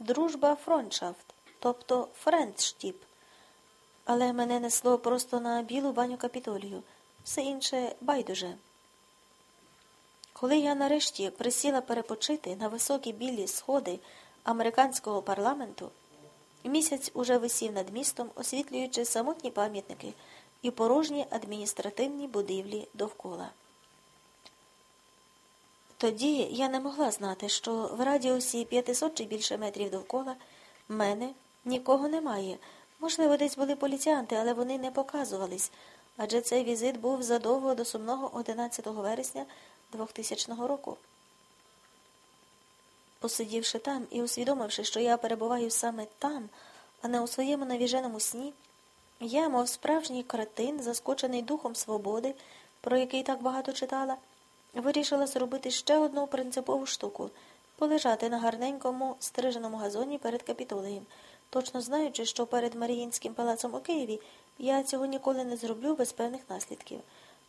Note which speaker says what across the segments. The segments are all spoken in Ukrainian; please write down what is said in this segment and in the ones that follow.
Speaker 1: дружба Freundschaft, тобто friendship. Але мене несло просто на білу баню Капітолію, все інше байдуже. Коли я нарешті присіла перепочити на високі білі сходи американського парламенту, місяць уже висів над містом, освітлюючи самотні пам'ятники і порожні адміністративні будівлі довкола. Тоді я не могла знати, що в радіусі 500 чи більше метрів довкола мене нікого немає. Можливо, десь були поліціянти, але вони не показувались, адже цей візит був задовго до сумного 11 вересня 2000 року. Посидівши там і усвідомивши, що я перебуваю саме там, а не у своєму навіженому сні, я, мов справжній кретин, заскочений духом свободи, про який так багато читала, вирішила зробити ще одну принципову штуку полежати на гарненькому стриженому газоні перед капітолеєм, точно знаючи, що перед Маріїнським палацом у Києві я цього ніколи не зроблю без певних наслідків.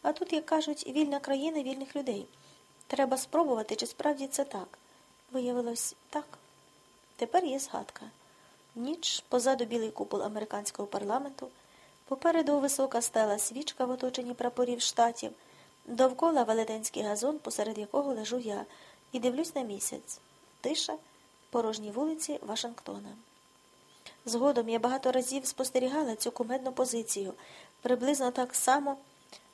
Speaker 1: А тут, як кажуть, вільна країна вільних людей. Треба спробувати, чи справді це так. Виявилось так. Тепер є згадка. Ніч позаду білий купол американського парламенту, попереду висока стела свічка в оточенні прапорів штатів, довкола велетенський газон, посеред якого лежу я, і дивлюсь на місяць. Тиша, порожні вулиці Вашингтона. Згодом я багато разів спостерігала цю кумедну позицію, приблизно так само.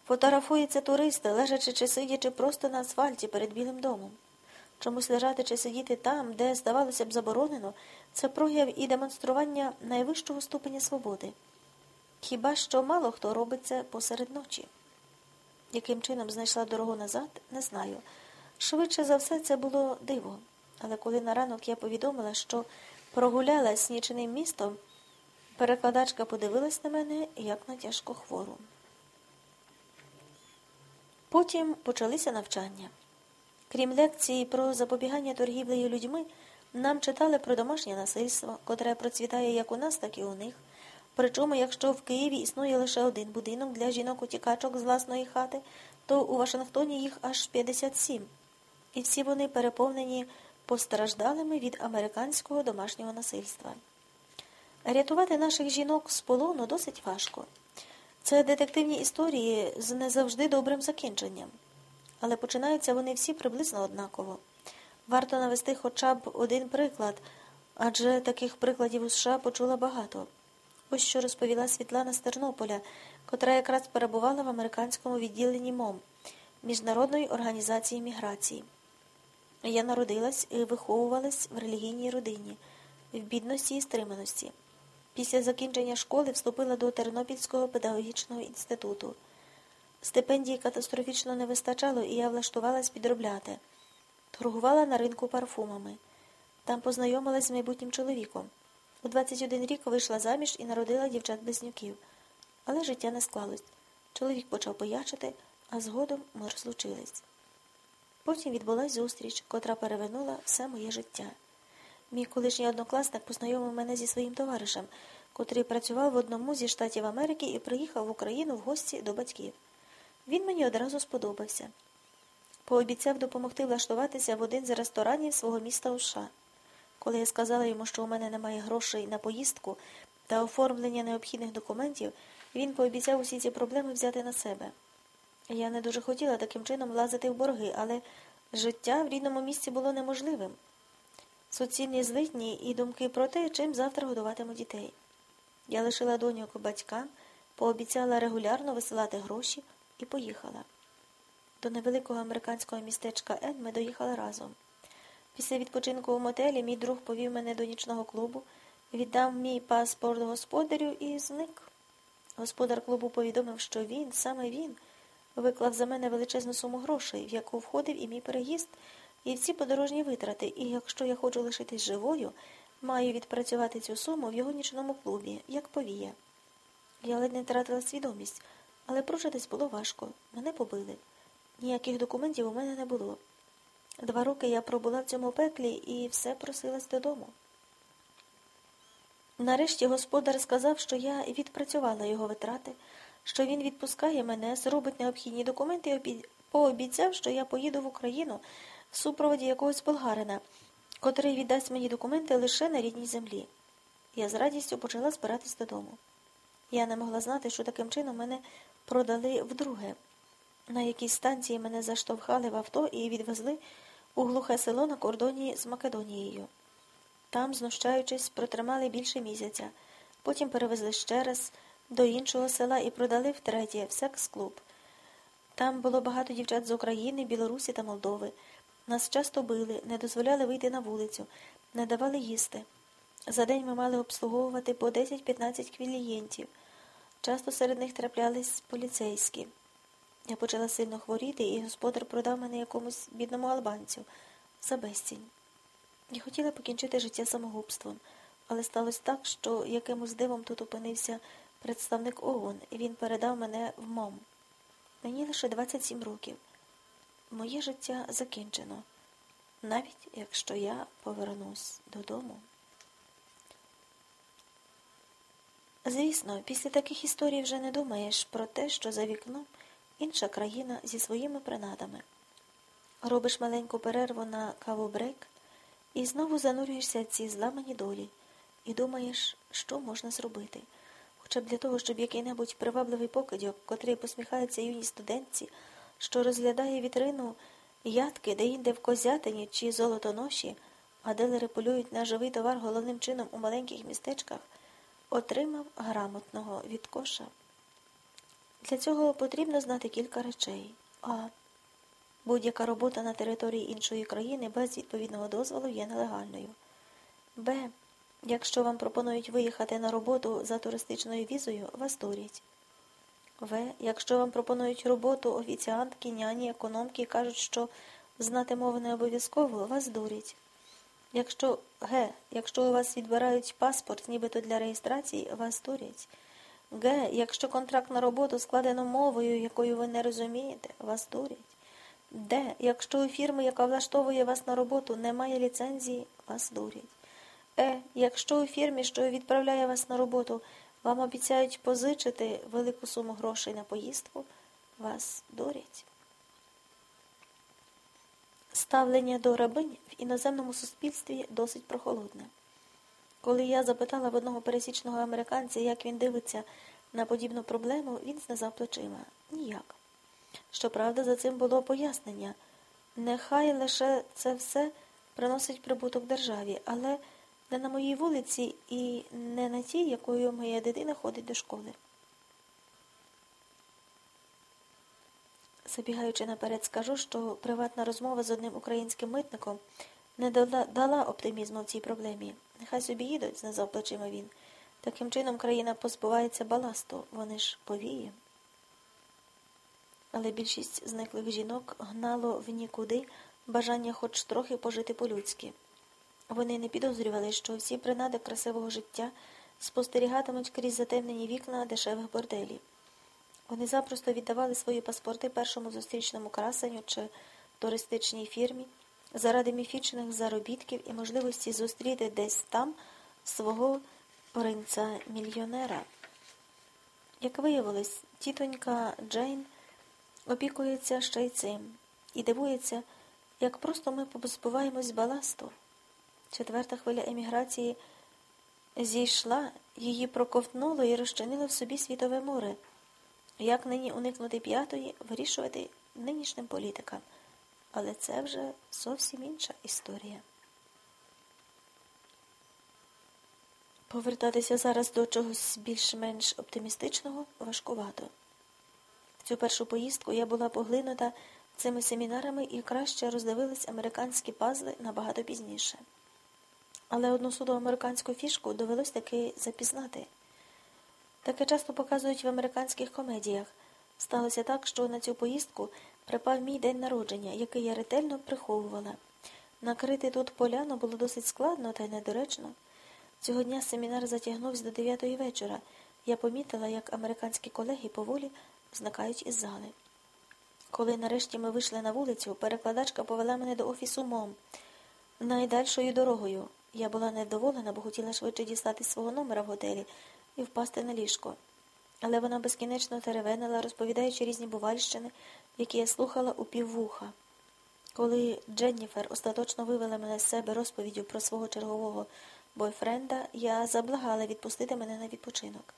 Speaker 1: Фотографуються туристи, лежачи чи сидячи просто на асфальті перед Білим домом. Чомусь лежати чи сидіти там, де, здавалося б, заборонено, це прояв і демонстрування найвищого ступеня свободи. Хіба що мало хто робить це посеред ночі? Яким чином знайшла дорогу назад, не знаю. Швидше за все, це було диво. Але коли на ранок я повідомила, що прогулялась нічним містом, перекладачка подивилась на мене як на тяжко хвору. Потім почалися навчання. Крім лекції про запобігання торгівлею людьми, нам читали про домашнє насильство, котре процвітає як у нас, так і у них. Причому, якщо в Києві існує лише один будинок для жінок-утікачок з власної хати, то у Вашингтоні їх аж 57. І всі вони переповнені постраждалими від американського домашнього насильства. Рятувати наших жінок з полону досить важко. Це детективні історії з не завжди добрим закінченням, але починаються вони всі приблизно однаково. Варто навести хоча б один приклад, адже таких прикладів у США почула багато. Ось що розповіла Світлана з Тернополя, котра якраз перебувала в американському відділенні МОМ Міжнародної організації міграції. Я народилась і виховувалась в релігійній родині, в бідності і стриманості. Після закінчення школи вступила до Тернопільського педагогічного інституту. Стипендії катастрофічно не вистачало, і я влаштувалась підробляти. Торгувала на ринку парфумами. Там познайомилась з майбутнім чоловіком. У 21 рік вийшла заміж і народила дівчат-близнюків. Але життя не склалось. Чоловік почав боячити, а згодом ми розлучились. Потім відбулась зустріч, котра перевернула все моє життя. Мій колишній однокласник познайомив мене зі своїм товаришем, котрий працював в одному зі штатів Америки і приїхав в Україну в гості до батьків. Він мені одразу сподобався. Пообіцяв допомогти влаштуватися в один з ресторанів свого міста у США. Коли я сказала йому, що у мене немає грошей на поїздку та оформлення необхідних документів, він пообіцяв усі ці проблеми взяти на себе. Я не дуже хотіла таким чином влазити в борги, але життя в рідному місці було неможливим суцільні злитні і думки про те, чим завтра годуватиму дітей. Я лишила доньок батькам, пообіцяла регулярно висилати гроші і поїхала. До невеликого американського містечка Ен ми доїхали разом. Після відпочинку у мотелі мій друг повів мене до нічного клубу, віддав мій паспорт господарю і зник. Господар клубу повідомив, що він, саме він, виклав за мене величезну суму грошей, в яку входив і мій переїзд і всі подорожні витрати, і якщо я хочу лишитись живою, маю відпрацювати цю суму в його нічному клубі, як повія. Я ледь не втратила свідомість, але пружитись було важко. Мене побили. Ніяких документів у мене не було. Два роки я пробула в цьому пеклі і все просилась додому. Нарешті господар сказав, що я відпрацювала його витрати, що він відпускає мене, зробить необхідні документи і пообіцяв, що я поїду в Україну в супроводі якогось болгарина, котрий віддасть мені документи лише на рідній землі. Я з радістю почала збиратись додому. Я не могла знати, що таким чином мене продали вдруге. На якійсь станції мене заштовхали в авто і відвезли у глухе село на кордоні з Македонією. Там, знущаючись, протримали більше місяця, потім перевезли ще раз до іншого села і продали втретє в секс-клуб. Там було багато дівчат з України, Білорусі та Молдови. Нас часто били, не дозволяли вийти на вулицю, не давали їсти. За день ми мали обслуговувати по 10-15 клієнтів. Часто серед них траплялись поліцейські. Я почала сильно хворіти, і господар продав мене якомусь бідному албанцю за безцінь. Я хотіла покінчити життя самогубством, але сталося так, що якимось дивом тут опинився представник ООН, і він передав мене в МОМ. Мені лише 27 років. Моє життя закінчено, навіть якщо я повернусь додому. Звісно, після таких історій вже не думаєш про те, що за вікном інша країна зі своїми принадами. Робиш маленьку перерву на кавобрейк і знову занурюєшся ці зламані долі і думаєш, що можна зробити. Хоча б для того, щоб який-небудь привабливий покидьок, котрий посміхається юній студентці, що розглядає вітрину ядки, де інде в козятині чи золотоноші, а делери полюють на живий товар головним чином у маленьких містечках, отримав грамотного відкоша. Для цього потрібно знати кілька речей. А. Будь-яка робота на території іншої країни без відповідного дозволу є нелегальною. Б. Якщо вам пропонують виїхати на роботу за туристичною візою, вас дурять. В. Якщо вам пропонують роботу офіціантки, няні, економки і кажуть, що знати мови не обов'язково, вас дурять. Якщо Г. Якщо у вас відбирають паспорт, нібито для реєстрації, вас дурять. Г. Якщо контракт на роботу складено мовою, якою ви не розумієте, вас дурять. Д. Якщо у фірми, яка влаштовує вас на роботу, немає ліцензії, вас дурять. Е. Якщо у фірмі, що відправляє вас на роботу, вам обіцяють позичити велику суму грошей на поїздку, вас дурять. Ставлення до рабинь в іноземному суспільстві досить прохолодне. Коли я запитала в одного пересічного американця, як він дивиться на подібну проблему, він знизав плечима. Ніяк. Щоправда, за цим було пояснення. Нехай лише це все приносить прибуток державі, але не на моїй вулиці і не на тій, якою моя дитина ходить до школи. Забігаючи наперед, скажу, що приватна розмова з одним українським митником не дала оптимізму в цій проблемі. Нехай собі їдуть, знизав плечима він. Таким чином країна позбувається баласту, вони ж повії. Але більшість зниклих жінок гнало в нікуди бажання хоч трохи пожити по-людськи. Вони не підозрювали, що всі принади красивого життя спостерігатимуть крізь затемнені вікна дешевих борделів. Вони запросто віддавали свої паспорти першому зустрічному красенню чи туристичній фірмі заради міфічних заробітків і можливості зустріти десь там свого принца мільйонера. Як виявилось, тітонька Джейн опікується ще й цим і дивується, як просто ми позбуваємось баласту. Четверта хвиля еміграції зійшла, її проковтнуло і розчинило в собі світове море. Як нині уникнути п'ятої, вирішувати нинішнім політикам. Але це вже зовсім інша історія. Повертатися зараз до чогось більш-менш оптимістичного важкувато. В цю першу поїздку я була поглинута цими семінарами і краще роздивились американські пазли набагато пізніше. Але одну суду американську фішку довелось таки запізнати. Таке часто показують в американських комедіях. Сталося так, що на цю поїздку припав мій день народження, який я ретельно приховувала. Накрити тут поляну було досить складно та й недоречно. Цього дня семінар затягнувся до дев'ятої вечора. Я помітила, як американські колеги поволі зникають із зали. Коли нарешті ми вийшли на вулицю, перекладачка повела мене до офісу МОМ найдальшою дорогою. Я була невдоволена, бо хотіла швидше дістати свого номера в готелі і впасти на ліжко. Але вона безкінечно теревенила, розповідаючи різні бувальщини, які я слухала у піввуха. Коли Дженніфер остаточно вивела мене з себе розповіддю про свого чергового бойфренда, я заблагала відпустити мене на відпочинок.